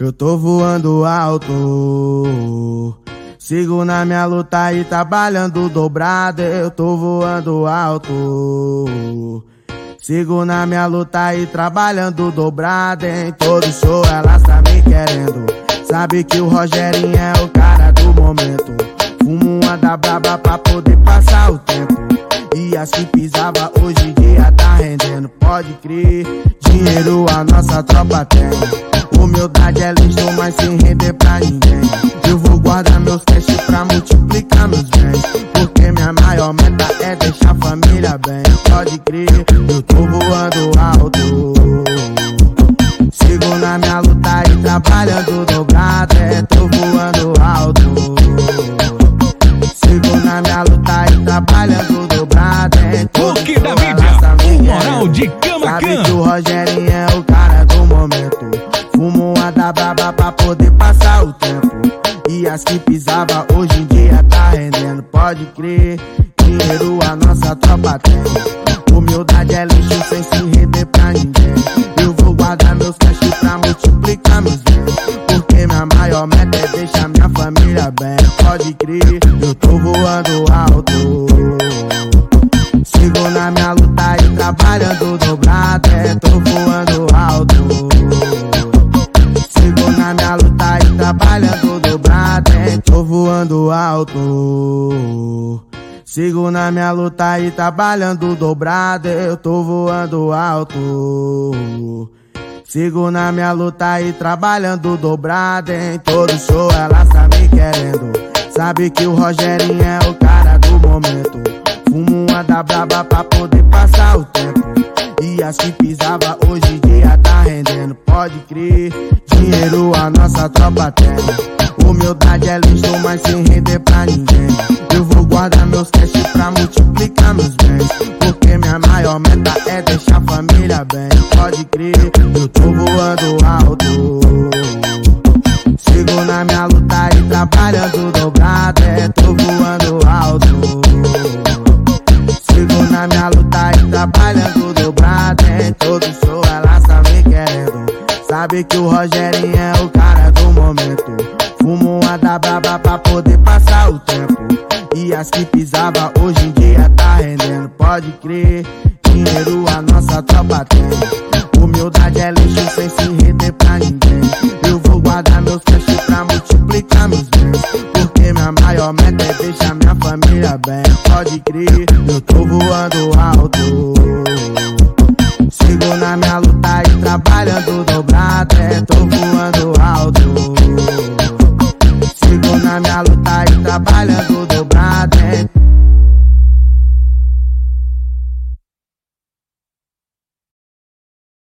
Eu tô voando alto. Sigo na minha luta e trabalhando dobrado. Eu tô voando alto. Sigo na minha luta e trabalhando dobrado. Em todo show ela tá me querendo. Sabe que o Rogerinho é o cara do momento. Fumo uma da braba pra poder passar o tempo. E assim pisava, hoje em dia tá rendendo. Pode crer, dinheiro a nossa tropa tem. Humildade é lixo, mas sem render pra ninguém. Eu vou guardar meus cash pra multiplicar meus bens. Porque minha maior meta é deixar a família bem. Pode crer, eu tô voando alto. Sigo na minha luta e trabalhando dobrado. É, tô voando alto. Sigo na minha luta e trabalhando dobrado. É, tô voando mídia, essa o minha moral de cama Sabe que o Rogerinho Da braba pra poder passar o tempo. E as que pisava hoje em dia tá rendendo. Pode crer, dinheiro a nossa tropa tem. Humildade é lixo sem se render pra ninguém. Eu vou guardar meus cash pra multiplicar meus bens. Porque minha maior meta é deixar minha família bem. Pode crer, eu tô voando alto. Alto. Sigo na minha luta e trabalhando dobrado, eu tô voando alto. Sigo na minha luta e trabalhando dobrado, em todo show ela tá me querendo. Sabe que o Rogerinho é o cara do momento. Fumo uma da braba pra poder passar o tempo. E assim pisava, hoje em dia tá rendendo. Pode crer, dinheiro a nossa tropa tem. Humildade é lixo, mas sem render pra ninguém. Eu vou guardar meus cash pra multiplicar meus bens. Porque minha maior meta é deixar a família bem. Pode crer, eu tô voando alto. Sigo na minha luta e trabalhando dobrado, é, tô voando alto. Sigo na minha luta e trabalhando dobrado, em todo show ela me querendo. Sabe que o Rogerinho é o cara Que pisava hoje em dia tá rendendo. Pode crer, dinheiro a nossa tropa tem. Humildade é lixo sem se render pra ninguém. Eu vou guardar meus cash pra multiplicar meus bens. Porque minha maior meta é deixar minha família bem. Pode crer, eu tô voando alto.